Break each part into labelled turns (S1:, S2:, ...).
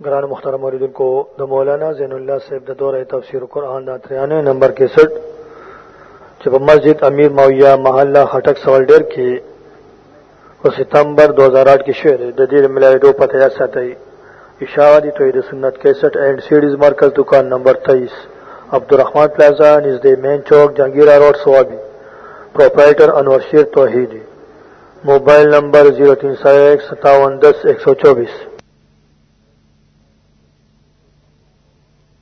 S1: گران مختار موردن کو دا مولانا زین اللہ صاحب دا دور تفسیر قرآن دا تریانے نمبر کے سٹ چپا مسجد امیر مویا محلہ خٹک سوال ڈیر کی او ستمبر 2008 کې شعر د دې ملایډو پته یا ساتي اشاعتی توحید سنت 61 اینڈ سیډیز مرکز دکان نمبر 23 عبدالرحمن پلازا نزدې مین چوک جنگیرا روډ سوابي پرپرایټر انور شیر توحیدی موبایل نمبر 03015710124
S2: Thank you.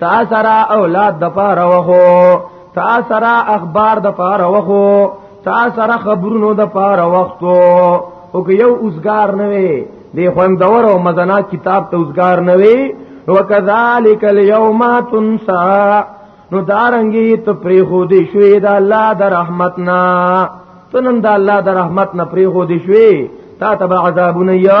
S2: تا سره اولاد د پاره وخو تا سره اخبار د پاره وخو تا سره خبرونو د پاره وختو او که یو اوسګار نه وي دی خوندور او مزنا کتاب ته اوسګار نه وي وکذالک الیوم تنسا نو دارنګي ته پری خو دی شوې د الله د رحمتنا تنن د الله د رحمت نه پری خو دی شوې تا تبع عذابون یا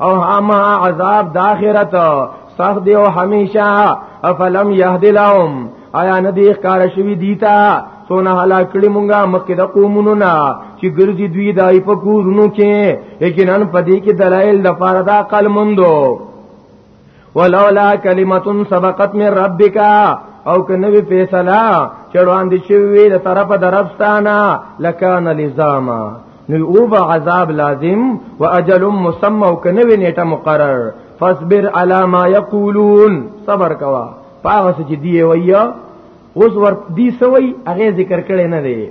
S2: او هم عذاب داخرت سخت دی او همیشه افلم یهد لهم آیا ندی ښکار شوی دیتا سونه هلاک کړي مونږه مکه د قومونو نه چې ګرځي دوی دای په کورونو کې یقینا پدې کې دلایل د فاردا قلمندو ولولا کلمه سبقت من ربک او کنوی فیصله چړوان دي شوی د طرف دربستانه لکان لزاما نو او با عذاب لازم و اجل مسمى او کنوی نیټه مقرر فاصبر علی ما یقولون صبر کوا پاغه چې دی ویا اوس ور دی سوی هغه ذکر کړي نه دی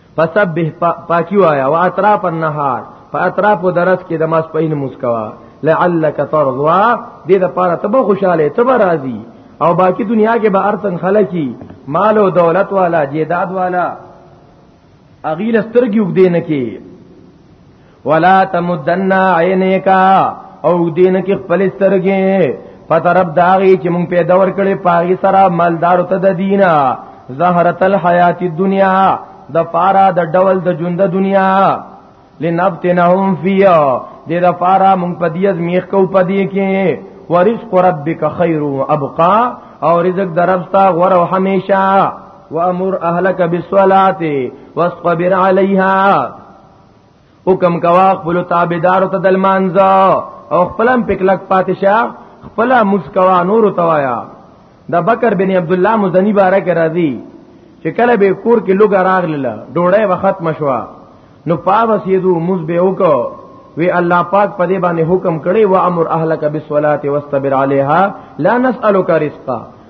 S2: فسبح پاکی وایا او اطراف النهار په اطراف درس کې د ماس پهین مسکوا لعلک ترضوا دې د پاره تبه خوشاله تبه راضي او باقی دنیا کې به ارتن خلکی مال او دولت والا جیداد والا اغیل سترګي وګدین کې ولا تمدن عینیک او دین کې خپل سترګې په طرف داغي چې مونږ په دور کړي پاغي سره مالدار ته د دینا زهرت الحیات الدنیا د فارا د ډول د ژوند دنیا لنبتنهم فیه د د فارا مونږ په دې از میخ کو په دې کې ورزق ربک خیر و ابقا او رزق دربستا غور او همیشه وامر اهلک بالصلاه واصبر علیها حکم کوا خپل تابعدار ته د مانځه او خپلم پکلک پاتشاه خپل مسکوا نور توایا د بکر بن عبد الله مزنی بارک راضی چې کله به کور کې لوګ راغله ډوړې وخت مشوا نو پاوس یذو مز به وکړو وی الله پاک په دې باندې حکم کړي و امر اهلک بالصلاه واستبر عليها لا نسالک رزقا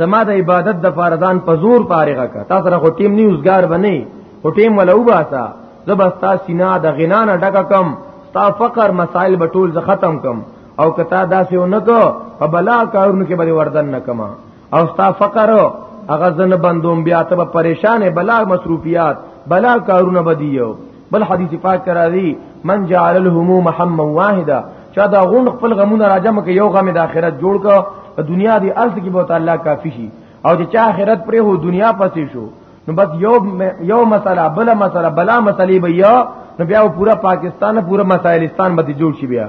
S2: زما د عبادت د فارزان په زور فارغه کا تاسو را خو ټیم نیوزګار بنئ او ټیم ولا وباسا زبستا سینا د غنا نه ډکه کم ستا فقر مسائل به ټول ز ختم کم او کتا داسې اونکو په بلا کارونو کې به وردن نکما او ستا فقر هغه زن بندوم بیا ته پریشان بلا مصروفیات بلا کارونه بدیو بل حدیث پاک کرا دی من جعل الهموم هم واحده چا دا غون خپل غمونه راجم کې یو غم د آخرت جوړ ک دنیا دی ارث کې بہت الله کافی شي او چې چا آخرت پرې هو دنیا پسې شو نو بس یو یو مسله بل مسله بلا مسلې بیا نو بیا پورا پاکستان پورا مسائلستان باندې جوړ شي بیا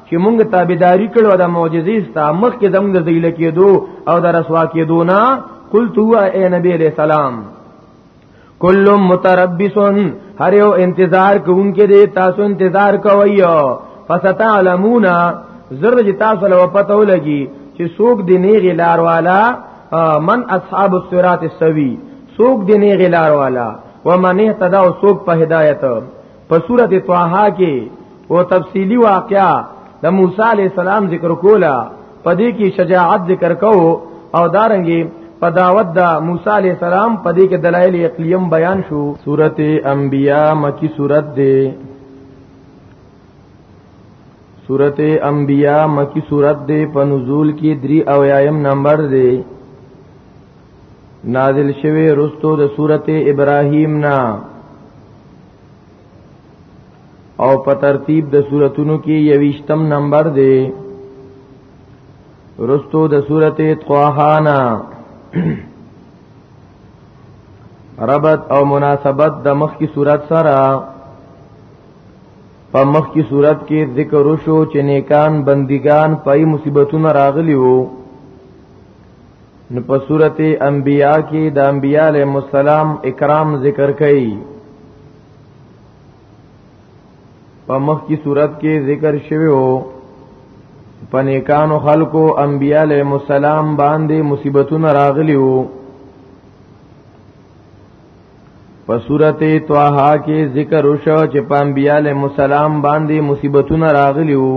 S2: چې مونږ تابعداري کړو د معجزې ستا مخ کې زموږ د ذیل کېدو او د رسوا کېدو نه قلت هو اے نبی علیہ السلام کل متربص هر یو انتظار کوونکې دې تاسو انتظار کوی فستعلمون زر چې تاسو له پته ولګي چې څوک دې نه غلار والا من اصحاب الصراط السوي څوک دې نه غلار والا ومن اهتدى څوک په هدایت په سورته طه کې او تفصیلی واقعا د موسی علی السلام ذکر کولا پدې کې شجاعت ذکر کو او دارنګي په دعوت د موسی علی السلام پدې کې دلایل عقلیم بیان شو سورته انبیاء مکی سورته ده سورته انبیاء مکی سورته ده په نزول کې 3 او یایم نمبر ده نازل شوه رستو د سورته ابراهیم نه او په ترتیب د سوراتونو کې یوشتم نمبر دی رستو د سورته طهانا ربط او مناسبت د مخ کی صورت سره په مخ کی صورت کې ذکر وشو چې نیکان بندگان پای مصیبتونه راغلی وو نو په صورت انبیاء کې د انبیاء علیه السلام اکرام ذکر کړي په مخ کی صورت کې ذکر شوی وو پنیکانو خلقو انبیاء علیہ السلام باندې مصیبتونه راغلی وو په سورته طه کې ذکر وشو چې په انبیاء علیہ السلام باندې مصیبتونه راغلی وو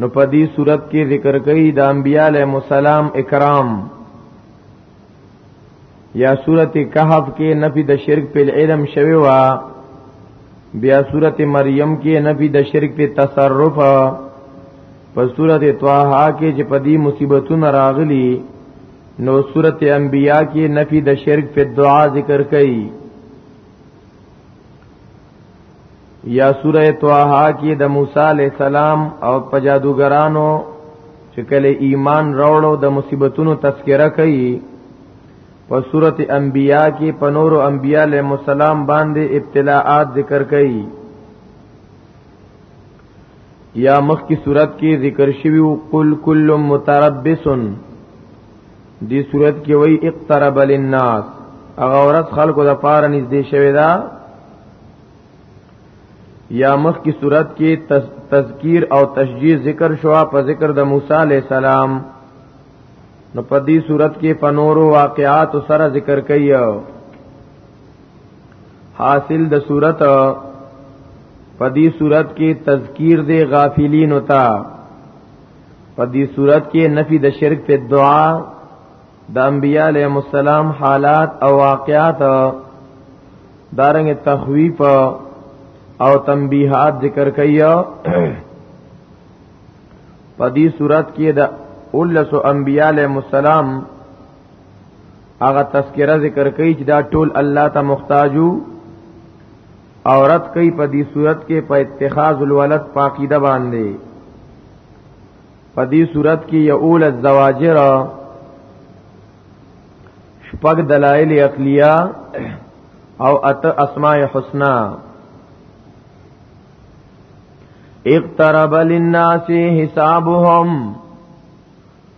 S2: نو په دې صورت کې ذکر کوي د انبیاء علیهم السلام اکرام یا صورت کهف کې نفی د شرک په علم شوی وا بیا صورت مریم کې نفی د شرک په تصرف په صورت طه کې چې په دې مصیبتونو راغلي نو صورت انبیاء کې نفی د شرک په دعا ذکر کوي یا سوره طه کې د موسی علی السلام او په جادوګرانو چې کله ایمان راوړو د مصیبتونو تذکرہ کوي په سوره انبیاء کې په نورو انبیاء له مسالم باندې ابتلاءات ذکر کوي یا مخ کی صورت کې ذکر شوی قل کل متربص دی صورت کې وای اقترب للناس هغه ورځ خلکو د پاره نږدې شوی دا یا مخ کی صورت کې تذکیر او تشجیع ذکر شوا په ذکر د موسی علی السلام نو په دې صورت کې پنورو واقعات سره ذکر کایو حاصل د صورت پدی صورت کې تذکیر دے غافلین ہوتا پدی صورت کې نفی د شرک په دعا د انبیاء علیہ السلام حالات او واقعات دارنګ تخویف او تنبیحات ذکر کیا پدی صورت کې د اولس انبیاء علیہ السلام هغه تذکرہ ذکر کوي چې دا ټول الله ته محتاجو عورت کوي په دې صورت کې په اتخاذ الولد پاکیده باندې په دې صورت کې یول الزواجر شپږ دلایل عقلیه او ات اسماء حسنا اقترب للناس حسابهم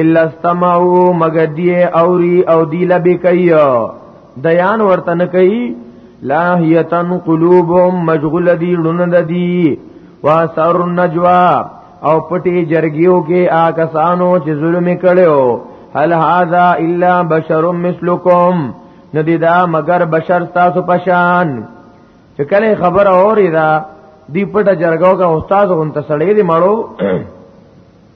S2: الا استمعوا مگر دی اوری او دی لبی کوي دیان ورته نه کوي لاهیتن قلوبهم مشغول دی لونه د دی واسر النجوا او پټي جرګیو کې آکسانو چې ظلم کړو هل هاذا الا بشر مثلکم ندی دا مگر بشر تاسو پشان چې کله خبر اوري دا دی پټه جرګو کا استاد غون تسړې دی مړو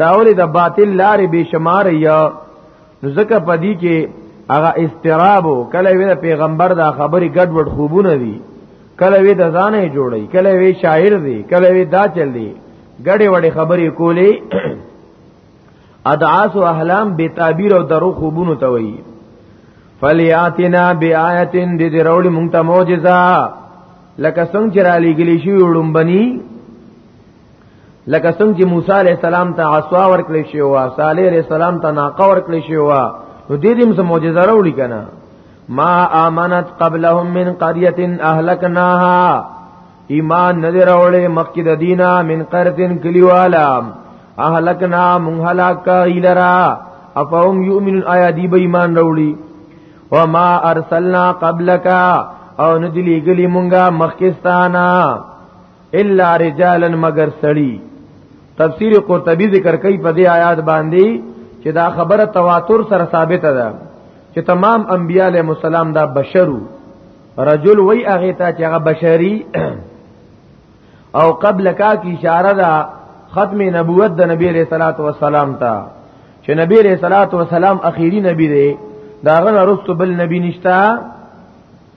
S2: دا ولې د باطل لارې به شمار یا نو ځکه پدی کې هغه استراب کله وی د پیغمبر دا خبرې ګډوډ خوبونه دي کله وی د ځانې جوړي کله وی شاعر دی کله وی دا چل دی ګډې وړې خبرې کولې ادعاس او احلام به تعبیر او درو خوبونو ته وایي فلیاتنا بیااتن د دې راوړي مونږ ته معجزه لکه څنګه چې را لېګلې شي وړم بني لکه څنګه چې موسی علی السلام ته عصا ورکړې شو او صالح علی السلام ته ناقه ورکړې شو نو دې دې سم معجزه راوړي کنه ما امنت قبلهم من قريه اهلكناها ایمان نظر اوله مخکې د دینا من قرتن کلیوالا اهلکنا مون هلاک ایلرا افهم یؤمنون آیا دی به ایمان راوړي وما ارسلنا قبلک او ندلی گلی مونږه مخکستانا الا رجالا مگر سړی تفسیر قرطبی ذکر کوي په دې آیات باندې چې دا خبره تواتر سره ثابته ده چې تمام انبیاء علیهم السلام دا بشرو رجل وی هغه ته چې هغه بشری او قبل کا کی اشاره ده ختم نبوت د نبی علیہ الصلوۃ والسلام ته چې نبی علیہ الصلوۃ والسلام اخیری نبی دی داغه رسول بل نبی نشتا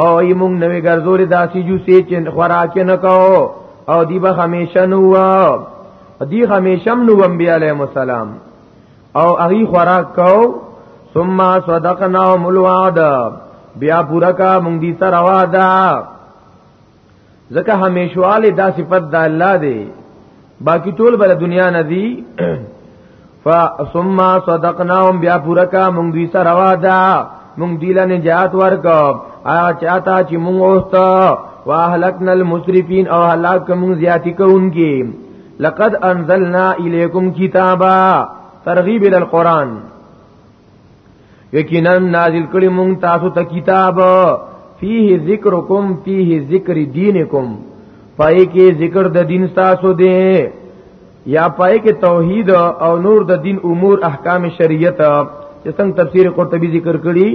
S2: او ای مونږ نوې ګرځولې داسې جو سي چې خوراک نه کو او دی به همیشه نو دی همیشه نو انبیاء علیهم السلام او اغي خوراک کو ثم صدقنا ملوعد بیا پورا کا مونږ دي سره وعده ځکه همیشواله دا صفت د الله دی باقی ټول بل دنیا نه دی فثم صدقناهم بیا پورا کا مونږ دوی سره واده مونږ دی له نجات ورک ا چاته چې مونږ اوست واهلکنا المسرفین او هلاک مونږ زیاتی کوونکی لقد انزلنا الیکم کتابا ترغیب ال القران یقینا نازل کړي مونږ تاسو ته کتاب فيه ذکرکم فيه ذکر دینکم پای کې ذکر د دین تاسو دی یا پای کې توحید او نور د دین امور احکام شریعت چې څنګه تفسیر قرطبي ذکر کړي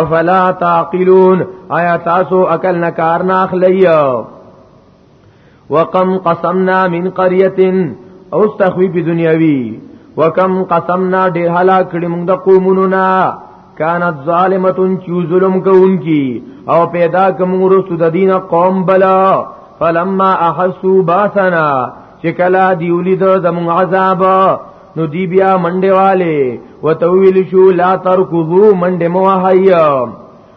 S2: افلا تعقلون آیا تاسو عقل نه کار نه اخلئ وکم قسمنا من قريه او تخویب دنیاوی وکم قسمنا ډیر هلاک کړي موږ د قومونو نه کانت ظالمتون چو ظلم کوونکی او پیدا کوم رسو د دین قوم بلا فلما احسوا باسنا چې کلا دیولی د زمون عذاب نو دی بیا منډه والے وتویل شو لا ترکو منډه موهیا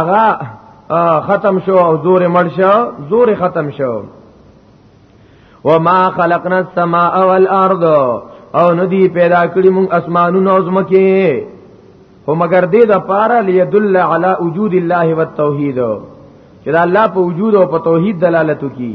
S2: اغا ختم شو او زور مړ شو زور ختم شو وما خلقنا السماء والارض او ندی پیدا کړی مون اسمانونو او زمکه هو مگر دې د پاره لیدل علی وجود الله والتوحید چې الله په وجود او په توحید دلالت کوي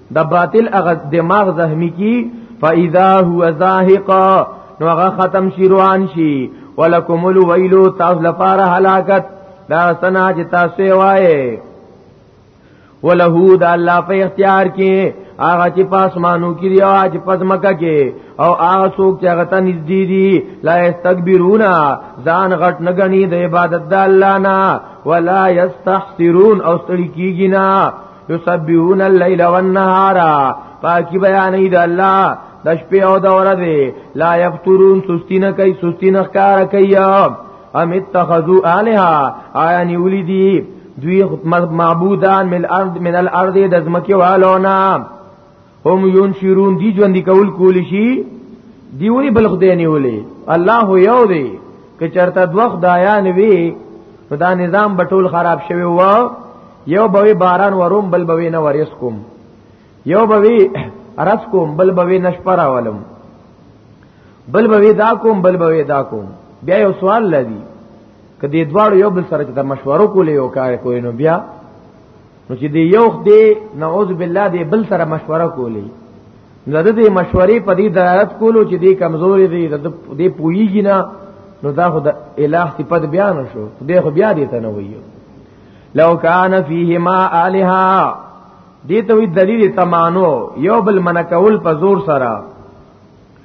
S2: د باطل هغه دماغ زهمی کی فاذا هو زاهق نو هغه ختم شي روان شي ولکم الویل تاسو لپاره هلاکت دا سنا چې تاسو وایې وله د الله په اختیار کې هغه چې پاسمانو کې دی او چې پزمکه کې او هغه څوک چې هغه ته نږدې دي لا استكبرون ځان غټ نه غني د عبادت د الله نه ولا يستحسرون او ستړي کیږي نه یسبحون الليل والنهار پاکی بیانې د الله د شپې او د ورځې لا یفترون سستی نه کوي سستی نه ښکار کوي ام اتخذوا الها آیا نیولی دی دوی معبودان من الارض من الارض د زمکه والونا هم ينشرون دي ژوند کول کول شي دی ولی بل خدای نیولې الله یو دی که چرته دوه خدایان وي نو دا نظام بټول خراب شوی و یو بوي باران وروم بل بوي نه ورس کوم یو بوي رس کوم بل بوي نشپرا ولم بل بوي دا کوم بل بوي دا کوم بیا یو سوال لدی کدی دواړو یو بل سره د مشورو کولې او کار کوي نو بیا نو چې دی یو دی نعوذ بالله دی بل سره مشوره کولی نو د دې مشورې په دې درایت کولو چې دی کمزوري دی د دې پویږي نه نو دا خو د الٰه صفت بیان شو خدای خو بیا دې ته نه ویو لو کان فیهما الها دې ته وی دلیل تمانو یو بل منکول په زور سره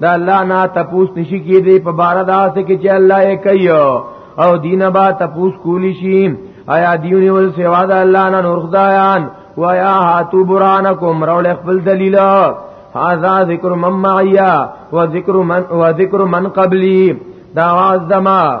S2: دا الله نه تپوس نشي کېدی په بار داس کې چې الله یې کوي او دینه با تپوس کولی شي آیا دیونی ول سوا دا الله نه نور خدایان وایا هاتو برانکم رول خپل دلیل هاذا ذکر من معیا و ذکر من و ذکر من قبلی دا واز دما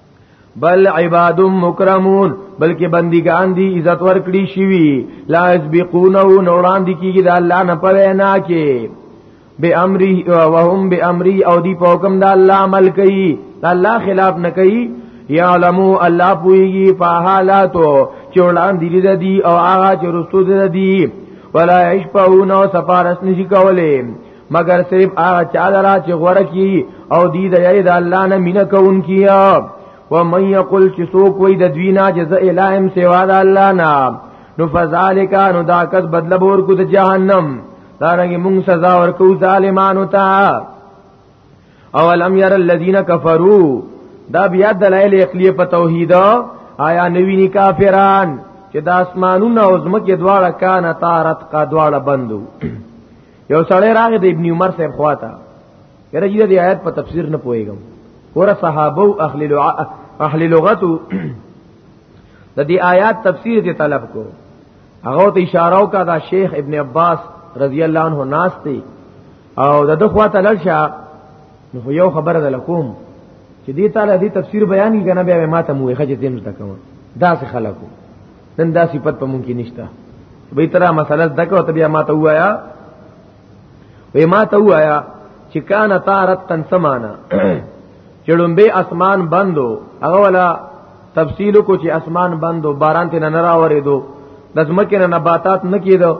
S2: بل عباد مکرمون بلکې بندگان دي عزت ورکړي شي لا اسبقونه نوران دي کیږي د الله نه پوي نه کې به امري وهم به امري او دي په حکم د الله عمل کوي الله خلاف نه کوي یعلمو الله پويږي په حالاتو چې ولان دي دي دي او هغه چې رستو دي دي ولا يشفعون او سفارش نشي کوله مگر صرف هغه چا لرا چې غوړه کی او دی د یی د الله نه مینه کون کیا و من یقل چې څوک وی د دوی نه جز الہم سوا د الله نه نو فذالک نو دا کس بدل بور کو د جهنم دا رنګ مونږ سزا ورکو ظالمانو ته اولم ير الذين كفروا دا بیا دلایل عقلی په توحید آیا نوینی کافران چې د اسمانونو او زمکه دواړه کان تارت کا دواړه بندو یو سړی راغی د ابن عمر صاحب خواته یره جی د آیات په تفسیر نه پوهیږم ور صحابه او اهل لغت اهل لغت د دې آیات تفسیر دې طلب کو هغه ته اشاره وکړه دا شیخ ابن عباس رضی الله عنه ناس دی او د دخوا ته لړشه نو یو خبره ده لکوم چې دې تعالی دې تفسیر بیان کړي کنه بیا ما ته موې خجه تیم تکوم دا څه خلکو نن دا صفت په مونږ کې نشته به ترا مسله دکو ته بیا ما ته وایا وې ما ته وایا چې کان تارت تن سمانا چړمبه اسمان بندو هغه ولا تفصیل کو چې اسمان بندو باران ته نه راورې دو د زمکه نه نباتات نه کیدو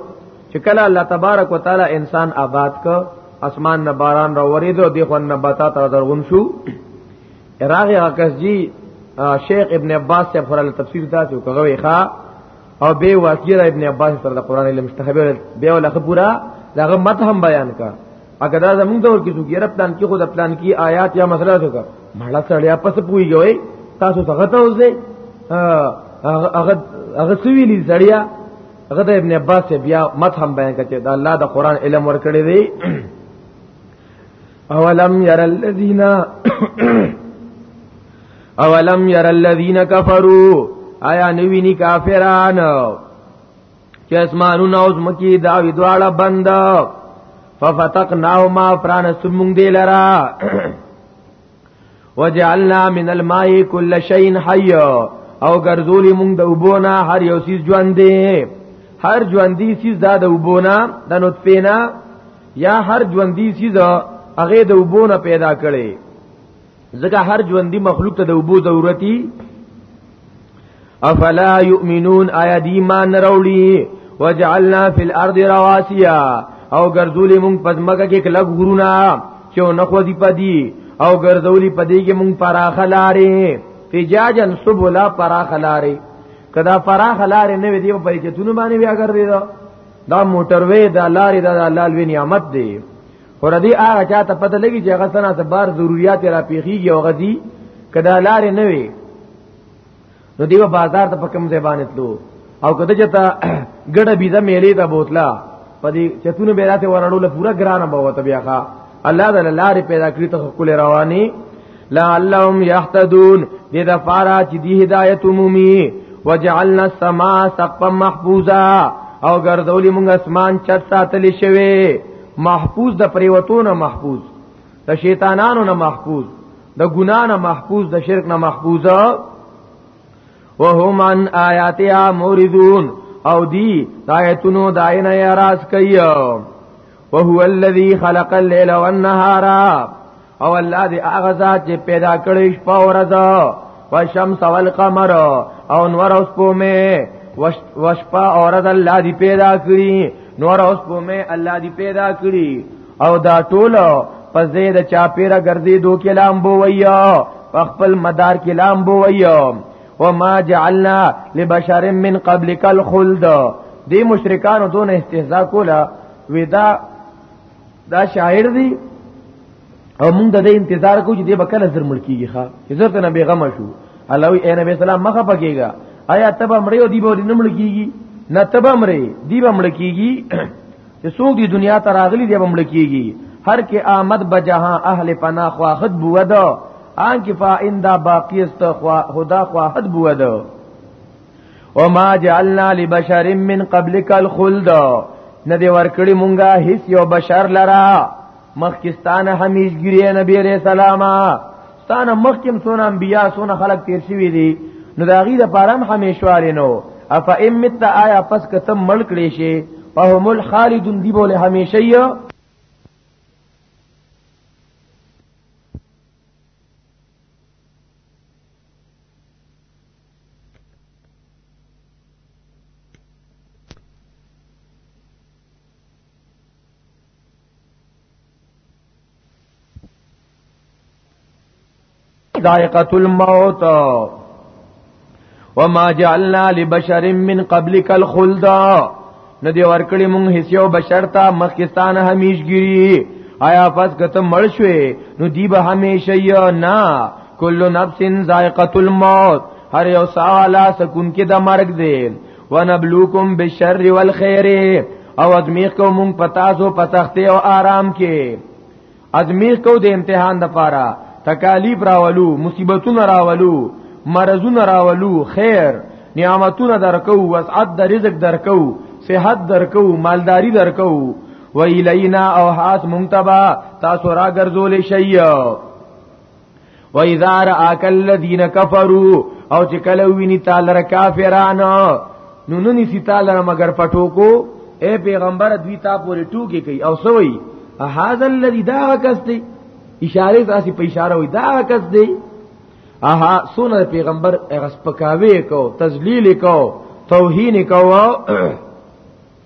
S2: چې کله الله تبارک وتعالى انسان آباد کو اسمان نه باران راورې دو د خو نباتات درغون شو راغی حقس جی شیخ ابن عباس سے فرال تفسیر دا چې کوي ښا او به واقعا ابن عباس سره د قران علم مستحبه به ولا خبره داغه مت هم بیان کا اګه دا زمونږ دور کې څوګیر پلان کې خود پلان کې آیات یا مسله څوګه مړه سړیا پس پويږي تاسو څنګه ته اوسئ هغه هغه سویلی سړیا هغه د ابن عباس بیا مت هم بیان کړي دا الله د قران علم ورکړي دی اولم ير الذين اولم ير الذين كفروا آیا نوینی کافران چې اسمانونه اوس مکی دا وی دواړه بند ففتقناهما پران سمون دی لرا وجعلنا من الماء كل شيء حي او ګرځولې مونږ د وبونه هر یو سیز ژوند دی هر ژوندۍ سیز دا د وبونه د نطفه نه یا هر ژوندۍ سیز هغه د وبونه پیدا کړي ځکه هر ژوندۍ مخلوق ته د وبو ضرورتي افلا یؤمنون آیا دی ما نروړي وجعلنا فی الارض رواسیا او ګرځولې مونږ پزماکه کې کلک غرونه چې نه خو دی پدی او ګرځولې پدی کې مونږ پراخه لارې فجاجن سبلا پراخه لارې کدا پراخه لارې نه وي دی په چتونو باندې بیا ګرځي دا موټر وې دا لارې دا لالوی نعمت دی ور دې هغه چاته پته لګي چې هغه سنا ته بار ضرورت را پیخیږي او غدي کدا لار نه وي نو دیو بازار ته پکم زبانه تلو او کده چې تا ګډه بيزه میلې ته بوتلا پدې چتونه به راته ورړو له پورا ګرانه بوت بیا ښا الله د لار پیدا کړی ته خپل رواني لعلهم يهتدون دې د فارا چې دی هدایت عمومي وجعلنا السماء سقفا محفوظا او ګرځولې موږ اسمان چت ساتل شوی محفوظ د پریوتو نه محفوظ د شیطانانو نه محفوظ د ګنا نه محفوظ د شرک نه محفوظ وهم عن آیاتها موردون او دی آیتونو داینه یاراز کوي وهو الذی خلق الليل والنهار او الله دې هغه ذات چې پیدا کړی شپه او ورځ او شمس او القمر او نور او سپومه وشپا او ورځ الله دې پیدا کړی نور او سپومه الله دې پیدا کړی او دا ټول پس دې د چا پیرا ګرځي دو کې لامبو ویا خپل مدار کې لامبو ویا وما جعلنا لبشر من قبلك الخلد دې مشرکانو دون استهزاء کولا ودا دا شاعر دی او موږ د دې انتظار کوو چې دې بکله زر ملکیږي ښا عزت نه بیغم شو الله وی اے نبی سلام مخه پکېګا آیا تبا مړې او دی به نه ملکیږي نه تبا مړې دی به ملکیږي چې څوک دی دنیا ته راغلی دی به ملکیږي هر کې آمد بجها اهل پنا خواخد بوده آن کې فائندا باقی است خدا خواخد بوده وما جعلنا لبشر من قبلك الخلد ندی ورکړي مونږه هیڅ یو بشر لرا مخکستانه همیشګری نبی علیہ السلام ستانه مخکم سونه انبیا سونه خلق تیر شوی دي نو دا غي د پرم همیشوار نو اف امت آیا پس کته ملک لې شي فهم الخالدون دی بوله همیشه یو ذائقه الموت وما جعلنا لبشر من قبلك الخلد نه دی ورکړي مونږ هیڅ یو بشر ته مخکستانه همیشګری آیا پس کته مړ شوي نو دی به همیشه یا نه کل نفس ذائقه الموت هر یو سالا سکون کې د مرګ دی ونبلوکم بالشر والخير او ازمیخ کو مونږ پتا سو پتخته او آرام کې ازمیخ کو د امتحان د پاره تکالیف راولو مصیبتونه راولو مرزونه راولو خیر نعمتونه درکو وسعت د رزق درکو صحت درکو مالداری درکو و الینا او حاس منتبا تاسو را ګرځول شي و اذا راك الذين كفروا او چې کله ویني تعالی را کافرانو نو نونی سی تعالی را مگر پټو کو اے پیغمبر دوی تا پورې ټوکی کوي او سوئی هاذا الذي دا کس دی اشاره تاسو په اشاره وي دا کس دی اها سونه پیغمبر غسپکاوي کو تذلیل کو توهین کو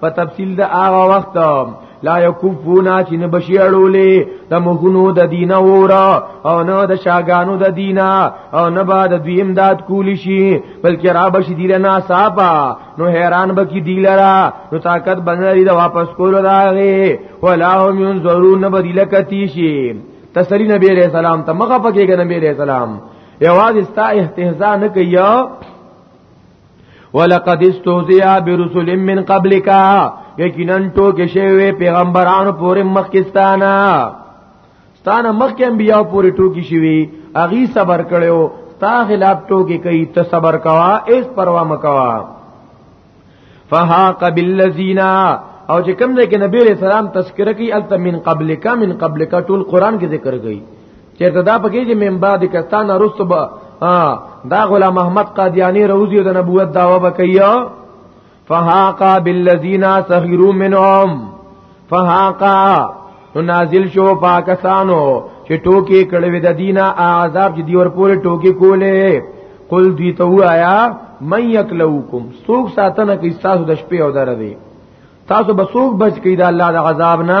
S2: په تفصیل د هغه وخت لا یکفونا چې نه بشي اړولې د مخونو د دینه اورا او نه د شاګانو د دینه او نه با د دوی امداد کولی شي بلکې را بشي دی نه صافا نو حیران به کی دی لرا نو طاقت بنري د واپس کولو راغې ولا هم ينظرون بدیل کتی شي تسلی نبی علیہ السلام ته مخه پکېګ نبی علیہ السلام یواز استا احتزا نه کیا ولقد استهزئ برسل من قبلک یقینا ټوکې شوی پیغمبرانو پورې مخکستانه ستانه مخکې انبیا پورې ټوکی شوی اغي صبر کړو تا خلاف ټوکی کوي ته صبر کوا اس پروا مکوا فهاق بالذین او چې کوم ځای کې نبی رسول الله تذکرہ کوي التمن قبلک من قبلک ټول قران کې ذکر کوي چیرته دا پکې چې من بعد کستان رستو به دا غلام محمد قادیانی روزی د نبوت داوا وکیا فهاقا بالذین سخروا منهم فهاقا نو نازل شو پاکستانو چې ټوکی کړه وې د دینه عذاب چې دی ور پورې ټوکی کولې قل دی ته وایا من یکلوکم سوق ساتنه کې تاسو د شپې او درې تاسو به سوق بچ کړئ د الله د عذاب نه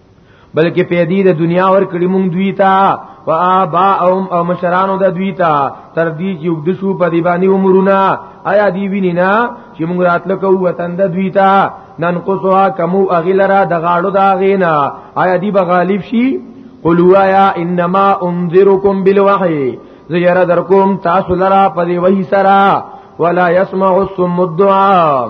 S2: بلکې پیدې د دنیا ور کړی مونږ دوی ته و ابا او او مشرانو د دوی ته تر دې چې وګد شو په دی باندې عمرونه آیا دی ویني نه چې مونږ راتل کو وطن د دوی ته نن قصوا کمو اغلرا د غاړو دا غینا آیا دی به غالب شي قلوا یا انما انذرکم بالوحی زیرا درکوم تاسو لرا په دی وحی سرا ولا يسمع الصم الدعاء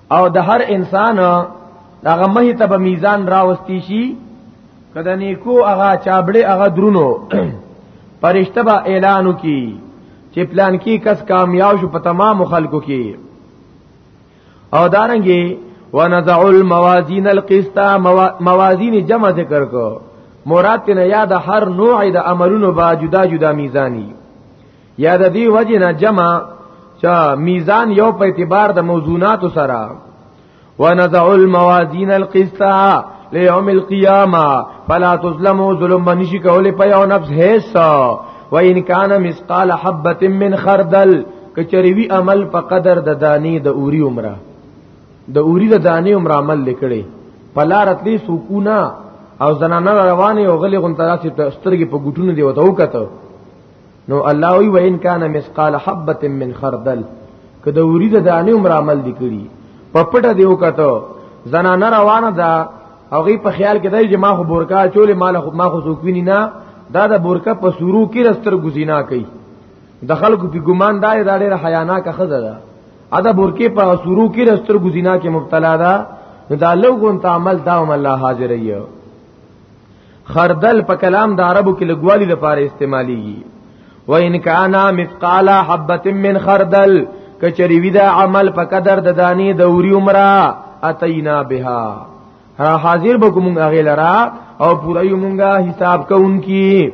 S2: او د هر انسان هغه مه ته به میزان راوستي شي کده نیکو هغه چابړې هغه درونو پرشته به اعلان وکي چې پلان کې کس کامیاب شو په تمام خلکو کې او دارنګي ونزع الموازین القسط موازین جمع ذکر کو مراد نه یاد هر نوع د عملونو با جدا جدا میزانی یا د دې وجه نه جمع چا میزان یو په اعتبار د موضوعات سره ونزع الموازین القسط لیوم القیامه فلا تظلموا ظلم نشی کول په یو نفس هیڅ و ان کان مثقال حبه من خردل کچریوی عمل په قدر د دانی د اوری عمره د اوری د دانی عمره عمل لیکړي پلا رتلی سکونا او زنانه روانه او غلی غون تراسي سترګې په ګټونو دی وته وکته نو الله وی وین کان مسقال حبه من خردل کده ورید د انې عمر عمل دی کړی په پټه دیو کته زنا نه روانه ده او غي په خیال کې دی چې ما خو بورکا چولې مال خو ما خو سوکوینی نه دا د بورکا په سورو کې رستر گزینا کوي د خلکو په ګمان دا دا ډېر حیانا کا خزه ده ادا بورکې په سورو کې رستر گزینا کې مبتلا ده دا لوګون تعامل دا هم الله حاضر یو خردل په کلام د عربو کې لګوالي لپاره استعماليږي و ان کان مثقال حبه من خردل کچری وی دا عمل په قدر د دانی د وری عمره اتینا بها را حاضر بکوم هغه لرا او پوره یو مونږه حساب کوونکی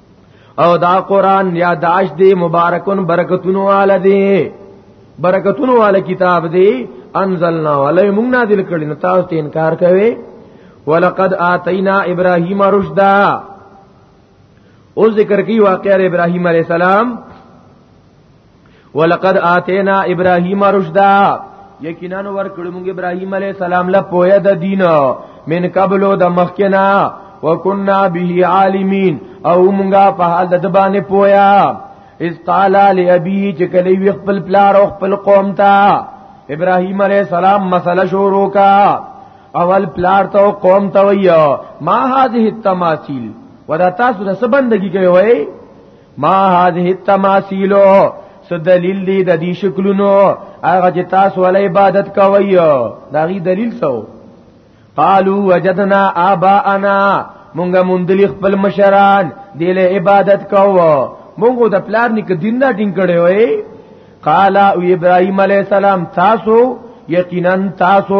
S2: او دا قران یا داش دی مبارکون برکتونو والا دی برکتونو والا کتاب دی انزلنا علی موږ نازل کړی نو تاسو ته انکار کوي ولقد اتینا ابراهیم رشدا او ذکر کی واقعہ ابراهیم علیہ السلام ولقد آتینا ابراهیم رشدا یقینا ور کړو موږ ابراهیم علی السلام له پوهه د دین من قبلو د مخکنا وکنا به عالمین او موږ په حال د باندې پوهه اس قال لابي چې کلی وی خپل پلار او خپل قوم ته ابراهیم علی السلام مسله شروع کا اول پلار ته قوم ته وی ما هذه التماثيل ودا تاسو د سبندګي کوي ما هذه التماثيل څه دلیل دی د دې شکلونو هغه چې تاسو ول عبادت کوي دا غي دلیل څه قالو وجدنا آباءنا مونږه مندل خپل مشران دله عبادت کوو مونږه د پلار نیک دین نه ټینګ کړي وای قال او ابراهيم عليه السلام تاسو یقینا تاسو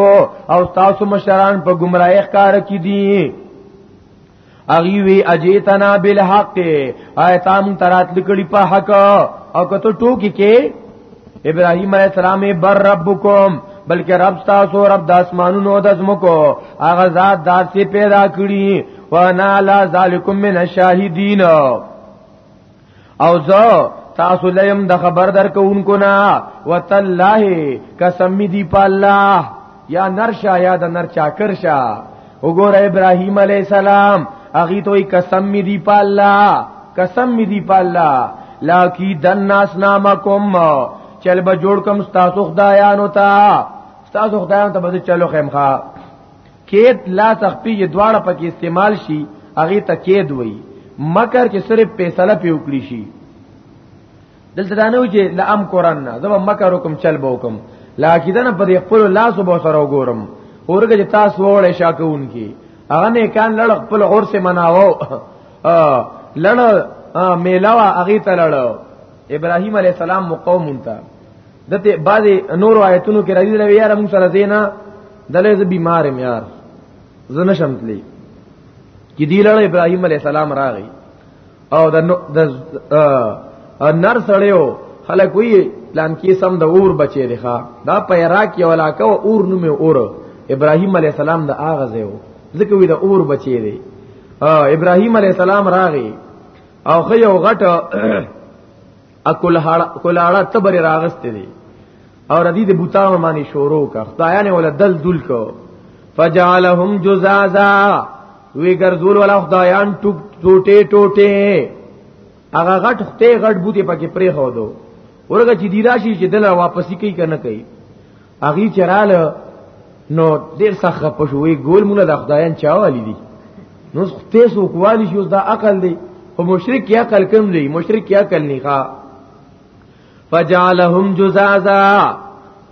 S2: او تاسو مشران په گمراهی ښکار کې دي اغي وی اجیتنا بالحق ایتام ترات لکړي په حق او کته ټوکی کې ابراهیم علیہ السلام بر ربکم بلکې رب تاسو رب د اسمانونو د زمکو هغه ذات داسې پیدا کړی وانا لا ذالکم من الشاهدین او زه تاسو لیم د خبر درکونکو نه وتالله قسم دی په الله یا نرشا یا د نر چاکر شا وګوره ابراهیم علی السلام اغي توي قسم می دی په الله قسم می دی په الله لا کی دن ناس نامکم چل به جوړ کم تاسو خدایانو ته تاسو خدایانو ته به چلو خیمخه کید لا سخپی یې دواړه پکې استعمال شي هغه ته کید وای مکر چې صرف فیصله پی وکړي شي دلته دا نه و چې لام قران نه زما مکر حکم چل به حکم لا کیدا نه په خپل لاس وب سره وګورم اورګه چې تاسو وړه شاکون کی هغه نه کان لړ خپل اور سے مناو لړ میلاوا هغه ته لړ ابراهیم علی السلام مقوم تا دته بعضی نور آیتونو کې راځي نو یار موږ سره زینا دلې ز بیمار یم یار زنه شمتلی چې دی لړ ابراهیم علی السلام راغی او د نر سړیو خلک وی پلان کې سم د اور بچی دی ښا دا په عراق یو علاقه او اور نوم اور ابراهیم علی السلام د اغه زیو ځکه وی د اور بچی دی ابراهیم علی السلام راغی او خو یو غټ اکل هړ کولاړه تبر راغست دي او ردی د بوتانو باندې شورو کا خدایانه ول دل دل کو فجعلهم جزازا وی ګرځول ولا خدایان ټوک ټوټه ټوټه هغه غټ خته غټ بوتي پکې پرې هو دو ورګه چې دی راشي چې دل واپسی کوي کنه کوي هغه چراله نو ډیر سخت په شوې ګول مونږ د خدایان چاوالي دي نو ته سو کوالي شو دا عقل دی او مشرک یا عقل کم دی مشرک یا عقل نه ښا فجعلهم جزازا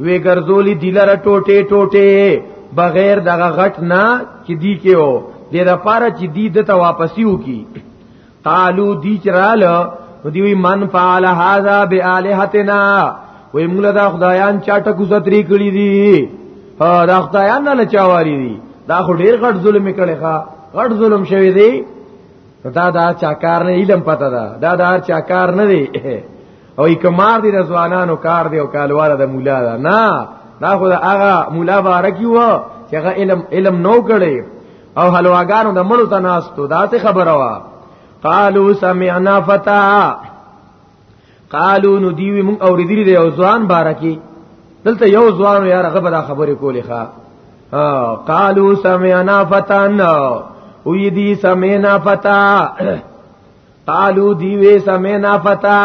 S2: وی ګرځولی دلاره ټوټه ټوټه بغیر دغه غټ نه چې دی کې وو د لپاره چې دی دته واپسی وکي قالو دی چرالو دیوی من فعل هذا بالهتنا وی مولا دا خدایان چاټه کو ستری کړی دی دا خدایان نه لچاواری دی دا خو ډیر غټ ظلم کړي ښا غټ ظلم شوی دی دا دا چاکار نه علم پته دا دا دا چاکار نه دی او کمار دی د ځوانانو کار دی او کالواله د مولا دا نه دا خو دا هغه مولا بارکی و چې هغه علم علم نو کړي او حلواګانو د مړو ته ناستو دا څه خبره وا قالو سمعنا فتا قالو نو دیوی مون اوریدلی دی او ځوان بارکی دلته یو ځوان یار غبر خبرې کولې ښا قالو سمعنا فتان وی دی سمعنا فتا قالو دی وی سمینا فتا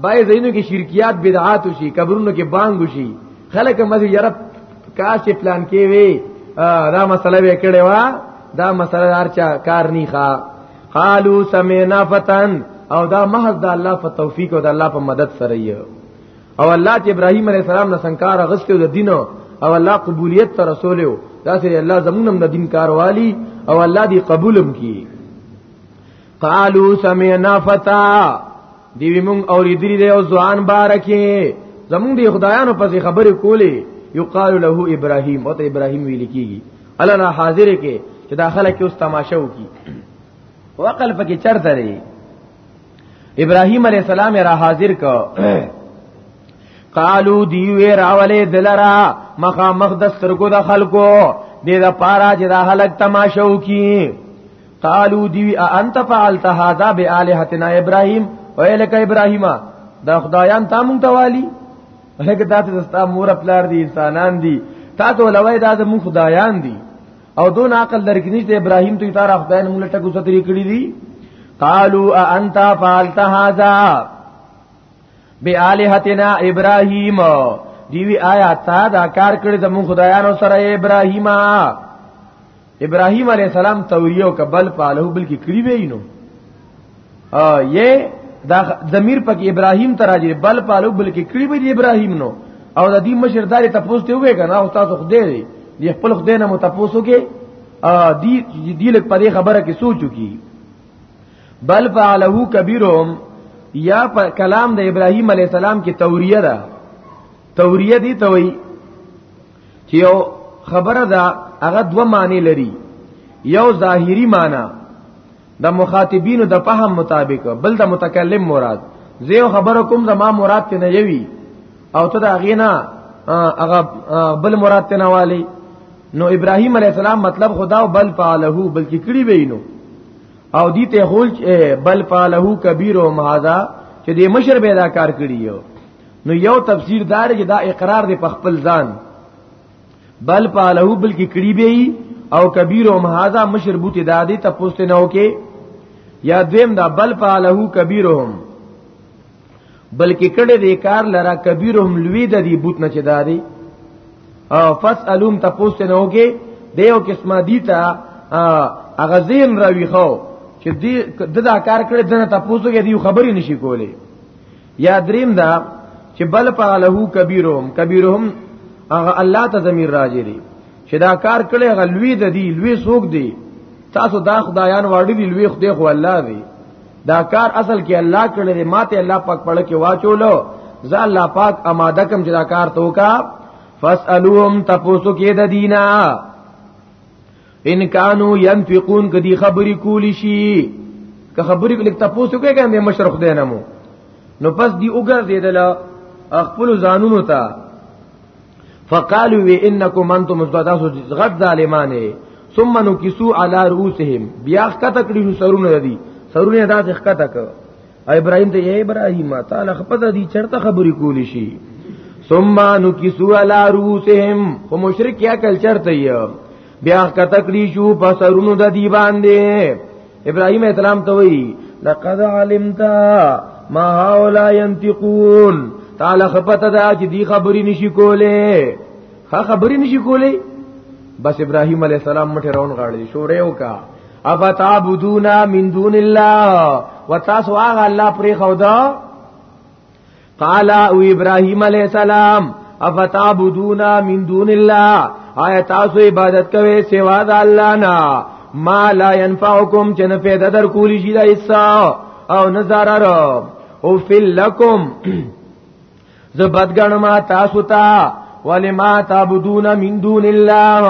S2: بای زینو کې شرکیات بدعات شي قبرونو کې بانګ شي خلک مزه یرب کاش پلان کې وی دا مسله به کړي وا دا مسله دار چا کار نه ښا قالو سمینا فتن او دا محض د الله په توفیق او د الله په مدد سره یو او الله چې ابراهیم علیه السلام نه سنکار غسته د دین او الله قبولیت ته رسول یو دا سه الله زمونږ د دین کاروالي او الله دی قبولم کی قالو سمعنا فتا دیوی مونږ اوریدلی دی او ځوان بارکه زمونږ دی خدایانو پسې خبرې کولې یقال له ابراهیم او ته ابراهیم ویل کیږي الله را حاضر کې چې داخله کې اوس تماشا وکي وقل پکې چرته دی ابراهیم علی السلام را حاضر کو قالو دیوی راولې دلرا مخا مخ د سترګو د خلکو دې دا پارا چې دا خلک تماشا وکي قالو دیوی انت فعلت هذا بالهتنا ابراهيم ويلك ابراهيم دا خدایان تا مونږ توالي هغه دا ته ستا مور خپلار دي انسانان دي تا ته لوي دا زمو خدایان دي او دون عقل درکنيش ته ابراهيم ته تار خدای مونږ لټه کو ستري کړی دي قالو انت فعلت هذا بالهتنا ابراهيم دیوی آیا تا دا کار کړی زمو خدایانو سره ابراهیمه ابراهيم عليه السلام توریه او کبل پاله بل کې کړی وی نو ا یې دا ضمیر پک ابراهيم تراجه بل پاله بل کې کړی وی ابراهيم نو او د دې مشرداري تپوس ته وې کنه او تاسو خدای دی دې خپل خدای نه متپوسو کې ا دې دې لک پرې خبره کې سوچو کې بل فعله کبیرهم یا په کلام د ابراهیم علی السلام کې توریه ده توریه دي توي چې یو خبره ده هغه دوه معنی لري یو ظاهری معنی د مخاطبینو د فهم مطابق بل د متکلم مراد زه خبره کوم زما مراد ته نه یوي او ته دا غینا هغه بل مراد ته نه والی نو ابراهیم علی السلام مطلب خدا او بل فعله بلکې کړی وینو او دې ته هول بل فعله کبیر او ماذا چې دې مشر به دا کار کړی یو نو یو تفسیر دار چې دا اقرار دی په خپل ځان بل پالهو بل کې کړي به او کبیر هم هاذا مشر بوت دادی ته پوښتنه نه وکي یا دویم دا بل پالهو کبیرهم بلکې کړه دې کار لرا کبیرهم لوی د دې بوت نه چې دادی او فسالوم ته پوښتنه نه وکي دیو قسمه دی ته اغزین راوي خو چې دې ددا کار کړي دنه ته پوښتنه دی خبرې نشي کولې یا دریم دا چې بل فعله کبیرهم کبیرهم هغه الله ته ضمیر راځي دي چې دا کار کړي هغه لوی د دی لوی سوق دی تاسو دا خدایان واړی دی لوی خدای خو الله دی دا کار اصل کې الله کړي دی ماته الله پاک پړ کې واچولو ځا الله پاک اماده کم چې دا کار توکا فاسالوهم تاسو کې د دینه ان کانو ينفقون کدي خبري کولی شي که خبري لیک تاسو کې کنه مشرخ دی نه مو نو پس دی وګرځیدل خپل ځانونو ته فقالوا انكم انتم تاسو غد ظالمانه ثم نكسوا على رؤوسهم بیا خطه کړي سرونه دي سرونه داسې خطه کړي ابراهيم ته یې ابراهيم تعالی خپته دي چرته خبرې کولی شي ثم نکسو علی رؤسهم خو مشرک یا کل چرته یې بیا کتکړي شو په سرونو د دی باندې ابراهيم اسلام ته وی لقد علمت ما هؤلاء ينتقون تعالی خپته دا چې دی خبرې نشي کوله ها خبرې نشي کوله بس ابراهيم عليه السلام مټه رون غاړي شورې وکا ابا تعبدون من دون الله وتاسو هغه الله پرې خو دا قال او ابراهيم عليه السلام ابا تعبدون من دون الله آیا تاسو عبادت کوي سوا د الله نه ما لا ينفعكم چې نه پیدا در کولی شي دا حصہ او نظر او فلکم زبدګن ما تاسو ته ولما تعبدون من دون الله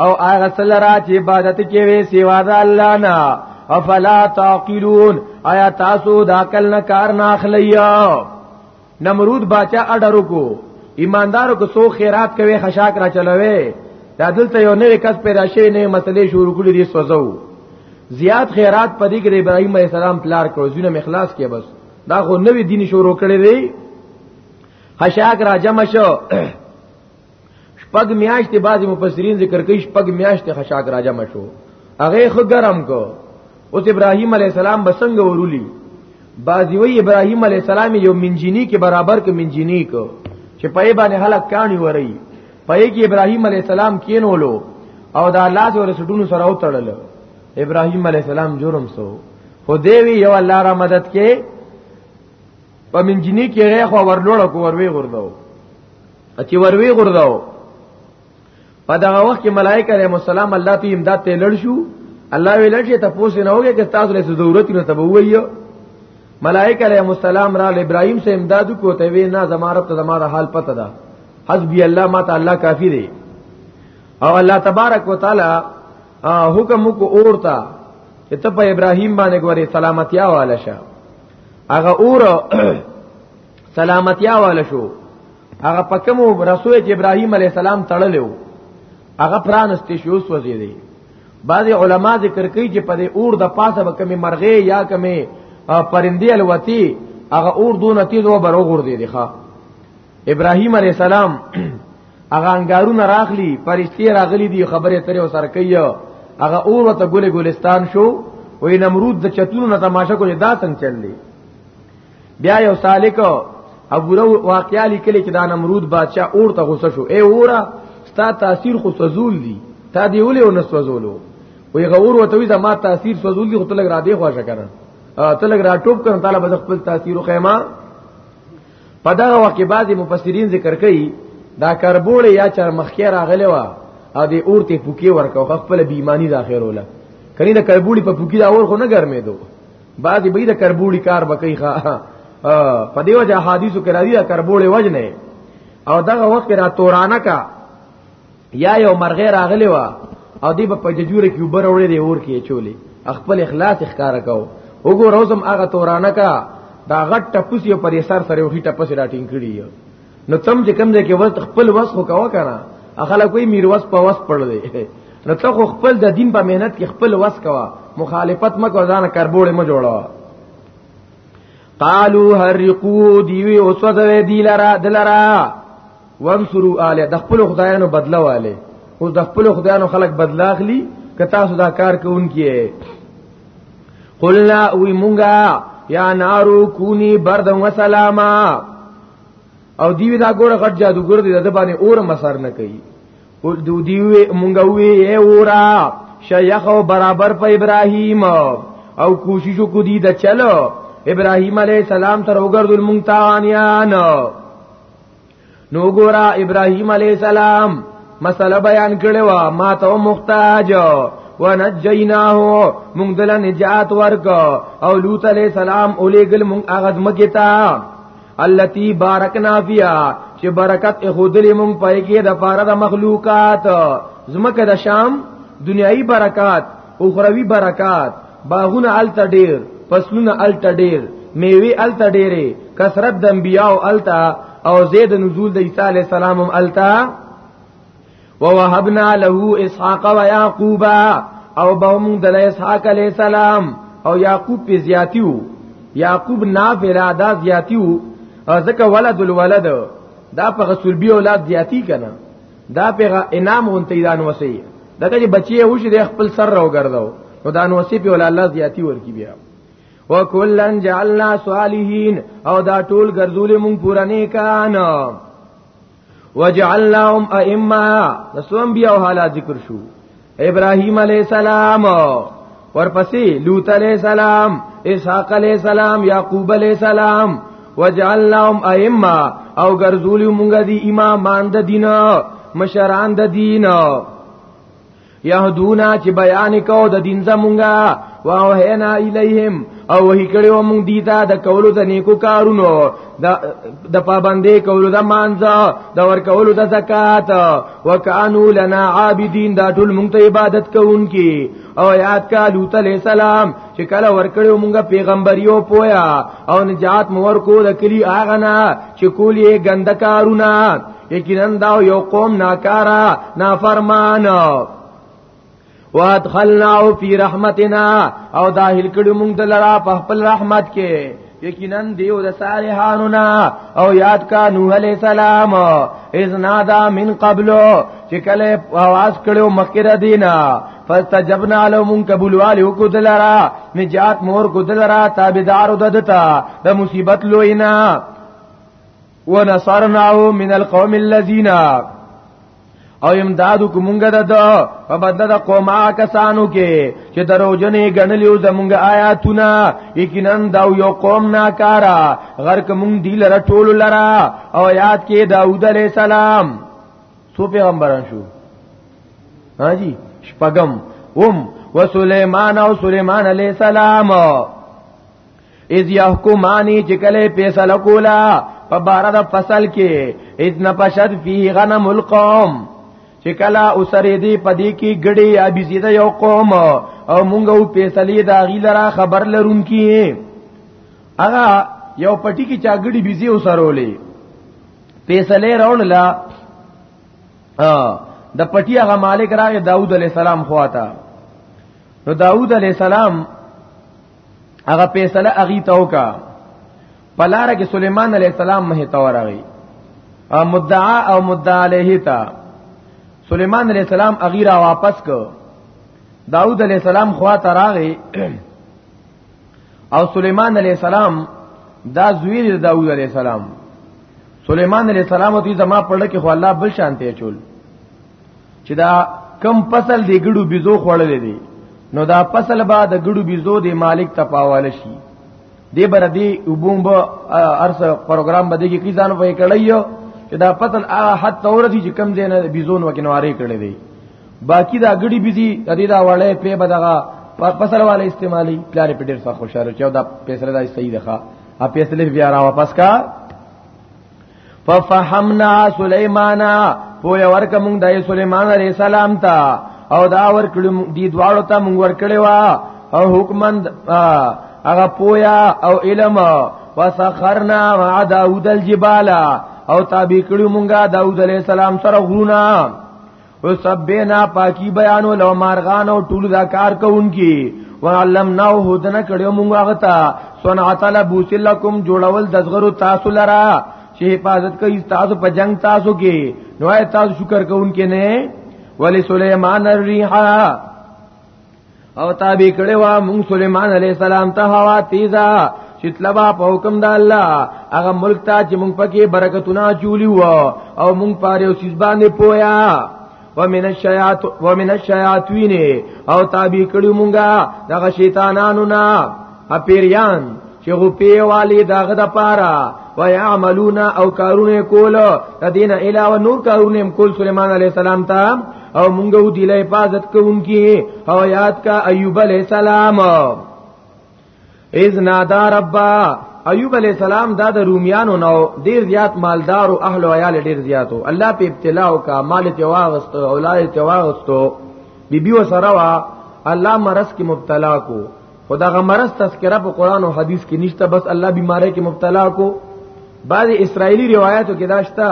S2: او هغه سره چې عبادت کوي سوا د الله نه افلا تعقلون آیا تاسو دا کل نه کار نه اخلیا نمرود باچا اډر کو ایماندارو کو سو خیرات کوي خشاک را چلوي دا دلته یو نوې کس پیدا شوی نه مسلې شروع کړې دي سوزو زیات خیرات پدې کې ابراهیم علیه السلام پلار کړو ځینې مخلاص کې بس دا خو نوې دین شروع کړی دی خشاک را جمع شو شپږ میاشت بعضی مفسرین ذکر کوي شپږ میاشت خشاک را جمع شو هغه خو ګرم کو اوس ابراهیم علی السلام بسنګ ورولی بعضی وی ابراهیم علی السلام یو منجینی کې برابر کې منجینی کو چې پای باندې هلاک کانی وری پای کې ابراهیم علی السلام کینولو او دا لاس ور سټونو سره وتړل ابراهيم عليه السلام جرم سو خو دیوی یو الله را مدد کې په منجنی کې غې خو ورلوړ کو وروي غرداو چې وروي غرداو په دغه وخت کې ملائکه علیهم السلام الله ته امداد ته لړ شو الله ویل چې تاسو نه وګه چې تاسو له ضرورت نه تبوي ملائکه علیهم السلام را ابراهيم سره امداد کو ته وی نه زماره ته زماره حال پته ده حسبي الله ما ته الله کافی دی او الله تبارک وتعالى حکم کو اورتا چې ته په ابراهیم باندې ګوري سلامتیا والا شه هغه اور سلامتیا والا شو هغه پکم رسول چې ابراهیم علی السلام تړلو هغه پرانست شو سوځي دی بعض علما ذکر کوي چې په دې اور د پاسه به کمی مرغه یا کمی پرندې الوتی هغه اور دون تیز و بروغور دی ښا ابراهيم عليه السلام هغه انګارونه راخلی پرشتي راغلي دي خبره ترې وسر کوي هغه اور وته ګل ګلستان شو وې نمرود د چتونو نه تماشا کوي دا څنګه چللی بیا یو سالک ابو رو واقعیا لیکل چې دا نمرود بادشاہ اور ته غوسه شو اے اورا ستا تاثیر خو سزول دی تا دی ولې ونه سوزولو وې غور وته وی زما تاثیر سوزول دی خو تلګ را دی خواشه کړه تلګ را ټوب کړه تعالی بز خپل تاثیر خو خیمه په دغه وخت کې بعضي مفسرین ذکر کوي دا کربوړې یا چرمخکې راغلی و او د اورته پوکی ورکو خپل بیمانی د اخروله کله د کربوړي په پوکی دا اور خو نه ګرمې دو بعضي به د کربوړي کار بکې ښا په دیو ځه حدیثو کې راځي کربوړې وجنه او دغه وخت را تورانه کا یا یو مرغه راغلی و او دی په ججوره کې وبر وړې دی اور کې چولې خپل اخلاص ښکارا کو وګوره اوسم هغه تورانه کا دا غټ ټپوس یو پر سر سره وخی ټپس راټینګ کړی نو تم چې کم دې کې وخت خپل وس خو کاوه کنه اخلا کوئی میر وس په وس پړل نو ته خو خپل د دین په مهنت کې خپل وس کوا مخالفت مکو ځان کربوړې م جوړا قالو حرقو دیوی اوسوځوي دی لرا دلرا وانصروا اله د خپل خدایانو بدله والے اوس د خپل خدایانو خلق بدلا اخلي که تاسو دا کار کوونکی قلنا وی مونږه یا نارو کونی برد و سلاما او دیوی دا ګوره غټ جادوګر دی د باندې اور مسر نه کوي او دو دیوی مونږه وی اے اورا شیخ او برابر په ابراهیم او کوشش کو دی د چلو ابراهیم علی السلام تر وګرځول مونږ تانیان نو ګورا ابراهيم عليه السلام مسله بیان کړي وا ما ته محتاج ونجيناه موږ دل نجات ورک او لوط عليه السلام اولېګل موږ اغاز مګتا التي بارکنا فيها چې برکت اخودلې موږ پای کې د پاره د مخلوقات زمکه د شام دنیایي برکات اخروی برکات باغونه الته ډیر فصلونه الته ډیر میوه الته ډیره کثرت د انبیاء الته او زید نزول د عیسی علی السلام الته ووهبنا له اسحاق و یاقوب او بهم د اسحاق علی السلام او یاقوب په زیاتیو یاقوب نافلا دا زیاتیو ځکه ولد الولد دا په غسل بی اولاد زیاتی کنه دا پیغه انعام غونته دا نو وسی دغه چې بچي هوش د خپل سر راو ګرځاو نو دا نو وسی په ول الله زیاتی ورکی بیا وکلن جعلنا صالحین او دا ټول ګرځولې مونږ پورا نیکان وجعلناهم ائمه رسول بیا حالات ذکر شو ابراهيم عليه السلام ورپسې لوط عليه السلام اسحاق عليه السلام يعقوب عليه السلام وجعلناهم ائمه او ګرځول مونږ دي امامان د دین مشران د دین يهدونا چې بیان کو د دین زمونږه واو هینا الیهم او وحی کړو مونږ دیتا د کولو د نیکو کارونو د د پابندې کولو د مانځه د ور کولو د زکات وکانو لنا عابدین دا ټول مونږ ته عبادت کوونکی او یاد کا لوط علیہ السلام چې کله ور کړو مونږ پیغمبريو پویا او نجات مور کو د کلی اغنا چې کولی ګنده کارونه یقینا دا یو قوم ناکارا نافرمانه وادخلناه فی رحمتنا او داخل کړو موږ دلرا په خپل رحمت کې یقینا دیو د صالحانو نا او یاد کا نوح علیہ السلام اذ نادا من قبل چې کله आवाज کړو مکر دینا فاستجبنا له من قبول والو کو دلرا نجات مور کو دلرا تابعدار ددتا د مصیبت لوینا ونصرناه من القوم الذين او امداد کومګه د په بدل د قوما کسانو کې چې دروځنې غنلیو زمونږ آیاتونه یقینا دا یو قوم ناکارا غر کوم دی لره ټول لره او یاد کې داوود علی السلام سو پیغمبران شو ها جی شپغم اوم وسليمان او سليمان عليه السلام اذ يحكماني چې کله فیصله کولا په بار د فصل کې اذ نفشد فيه غنم القوم چې کله اوسرې دی پدې کې ګړې یا بيزيده یو قوم او مونږ او فیصله دا غی لرا خبر لرون کې هغه یو پټی کې چا ګړې بيزي اوسرولې فیصله راوړلا د پټی هغه مالک راغی داوود علی السلام خواته نو داوود علی السلام هغه فیصله اغي ته وکا پلار کې سليمان عليه السلام مه ته ورغی مدعا او مدعا عليه تا سليمان عليه السلام اغي را واپس کو داوود عليه السلام خوا ته راغی او سليمان عليه السلام دا زوی دی داوود علیہ السلام سلیمان علیہ السلام او دې زما پړه کې خو الله بل شانته چول چې دا کم فصل دی ګړو بيزو خوړل دي نو دا فصل به د ګړو بيزو دی مالک تپاول شي دی بر دی وبوم به ارس پروګرام بده کې کی ځان وای کړیو چې دا فصل حد تور دي چې کم دین بيزون وکنواري کړی دی باقی دا ګړي بيزي د دې دا وړې په بدغه فصل والے استعمالي پلار په ډیر څه خوشاله چې دا پیسې دا صحیح ده ښا ا پیسې بیا را واپس کا ففهمنا سليمان پویا ورک مونږ د سليمان عليه السلام ته او دا ورکړو دی دواړو ته مونږ ورکړې وا او حکمن هغه پویا او علم وسخرنا مع داوود الجبال او تابع کړو مونږه داوود عليه السلام سره غرونه او سبینا پاکی بیانو لو مارغان او ټول دا کار کوونکی وعلمناه هدنه کړو مونږ هغه ته صنعت لبوس لكم جوړول دزغرو تاسو لرا چې حفاظت کوي تاسو په جنگ تاسو کې نو تاسو شکر کوونکې نه ولی سليمان الريحه او تابع کړي وا مونږ سليمان عليه السلام ته هوا تیزا چې طلبا په حکم د الله هغه ملک ته چې مونږ پکې برکتونه چولی و او مونږ پاره او سیس باندې پویا ومن الشیاط ومن الشیاطین او تابع کړي مونږه دغه شیطانانو نه اپیریان چې غپی والی داغه د پاره و یعملون او کارونه کول د دین علاوه نور کارونه هم کول سليمان عليه السلام ته او مونږ و دی له حفاظت کوونکی او یاد کا ایوب علیہ السلام اذ نادا ربا ایوب علیہ السلام دا د رومیانو نو ډیر زیات مالدار او اهل او عیال ډیر زیاتو الله په ابتلا او کا مال ته واغست اولاد ته واغستو بیبي و سره وا الله مرض کې مبتلا کو خدا غمرس تذکرہ په قران او حدیث کې نشته بس الله بیماری کې مبتلا کو بعض اسرایلی روایتو کې داشتا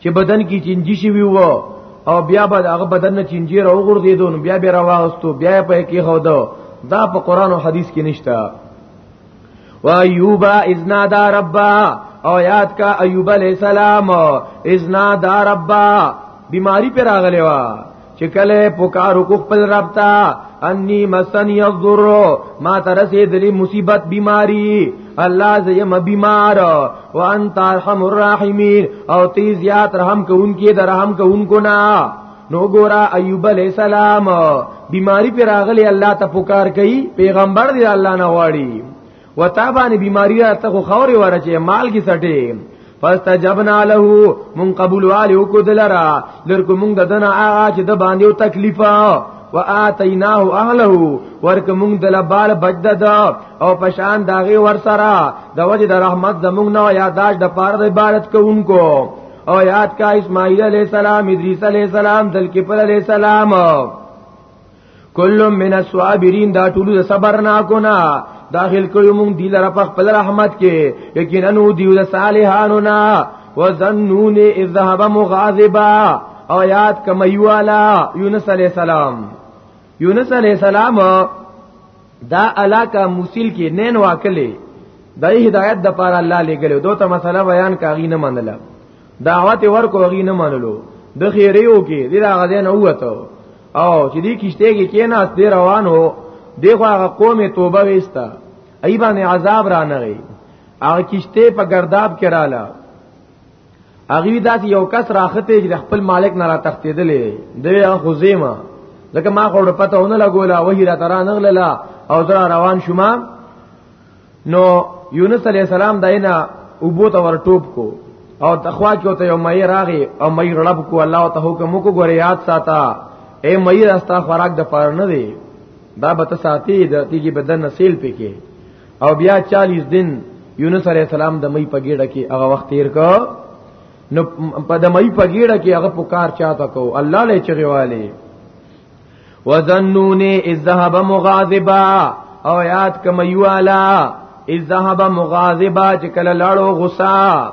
S2: چې بدن کې چنجي شي وو او بیا به هغه بدن نه چنجي راو غور دی دون بیا به راوستو بیا په کې خو دا په قران او حدیث کې نشته و ایوب اذ نادا ربا او یاد کا ایوب علیہ السلام اذ نادا ربا بیماری پر راغلی وا چې کله پکارو کو خپل رب ته انی مسن یضر ما ترسه دلی مصیبت بیماری الله زیم بیمار و انت ارحم الراحمین او تی زیات رحم کوونکی در رحم کوونکو نه نو ګورا ایوب علی السلام بیماری پر راغلی الله ته پکار کوي پیغمبر دی الله نه واړي وتابانی بیماری را ته خو خوري ورچه مال کی سټي فاستجبنا له من قبول والی وکدلرا لرکو مونږ ددنه آغا چې د باندې او تکلیفه واتیناه اهله ورک مونږ د لبال بجدد او پشان داغه ور سره د وجه د رحمت زمونږ نه یاداش د پاره د عبادت کوونکو او یاد کا اسماعیل علیہ السلام ادریس علیہ السلام ذلکفل علیہ السلام کل من الصابرین دا ټول د صبر نا کو نا داخل کړو مونږ دی لره په خپل رحمت کې یقینا نو دیو د صالحانو نا وظنون اذ ذهب مغاظبا او یاد کما یوالا یونس علیہ السلام یونس علی السلام دا علاقه موسیل کې نین واکلې د هدایت د پاره الله لګلو دوی ته مسله بیان کاغی نه منله دعوت ورکو غی نه منلو د خیریو کې د غزې نه وته او چې دې کشته کې کېنه اس دې روان هو دغه هغه قوم توبه وستا ای باندې عذاب را نه غي هغه کشته په گرداب کې رااله هغه داسې یو کس راخته چې خپل مالک نه را تختیدلې دی خزیمه لکه ما خو پته ونه لګولا وਹੀ را ترا نغللا او زرا روان شوما نو یونس علی السلام داینا وبو ته ور ټوب کو او تخوا کې ته یو مې راغي او مې رب کو الله ته حکم کو غره یاد ساته اے مې راستا خوراک د پاره نه دی دا به ته ساتي د تیږي بدن نسیل پکې او بیا 40 دن یونس علی السلام د مې په ګډه کې هغه وخت تیر کو نو په د مې په ګډه کې هغه پکار چاته کو الله له چغواله وظنون اذ ذهب مغاضبا او یاد کما یوالا اذ ذهب مغاضبا چې کله لاړو غصه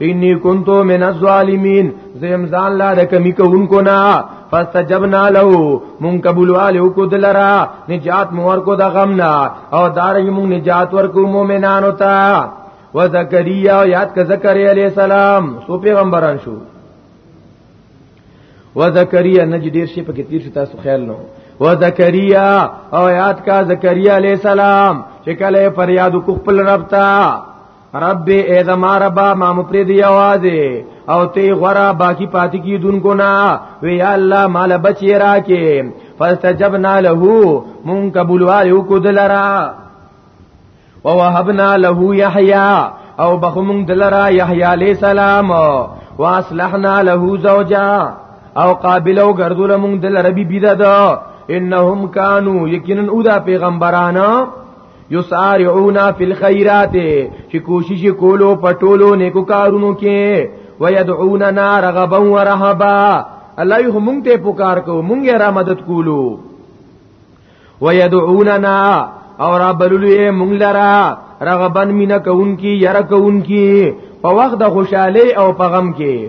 S2: انی کنتو من الظالمین زیم ځان لا د کمی کوونکو نه فاستجبنا له مون قبول والو کو دلرا نجات مور کو د غم نه او دارې مون نجات ورکو مؤمنانو ته و زکریا یاد ک زکریا علی السلام سو پیغمبران شو و زکریا نج ډیر شي په کې تیر شي تاسو خیال نو و زکریا او یاد کا زکریا علی السلام چې کله فریاد کو خپل رب ته رب ای زما ربا ما مفرد یوازه او تی غرا باقی پاتی کی دن کو نا وی الله مال بچی راکه فاستجبنا له مون قبول والو کو دلرا ووهبنا له يحيى او بخمون دلرا يحيى عليه السلام واصلحنا له زوجا او قابلو ګرځول مون دلرا بي بيدا انهم كانوا يقينا اودا پیغمبرانو یسارعون فی الخیرات چې کوشش کولو پټولو نیکو کارونو کې ويدعوننا رغبا ورهبا الله یې موږ ته پکار کو موږ یې را مدد کولو ويدعوننا او را بللې موږ لرا رغبن مینا کون کی یرا کون کی په وخت د خوشحالي او په غم کې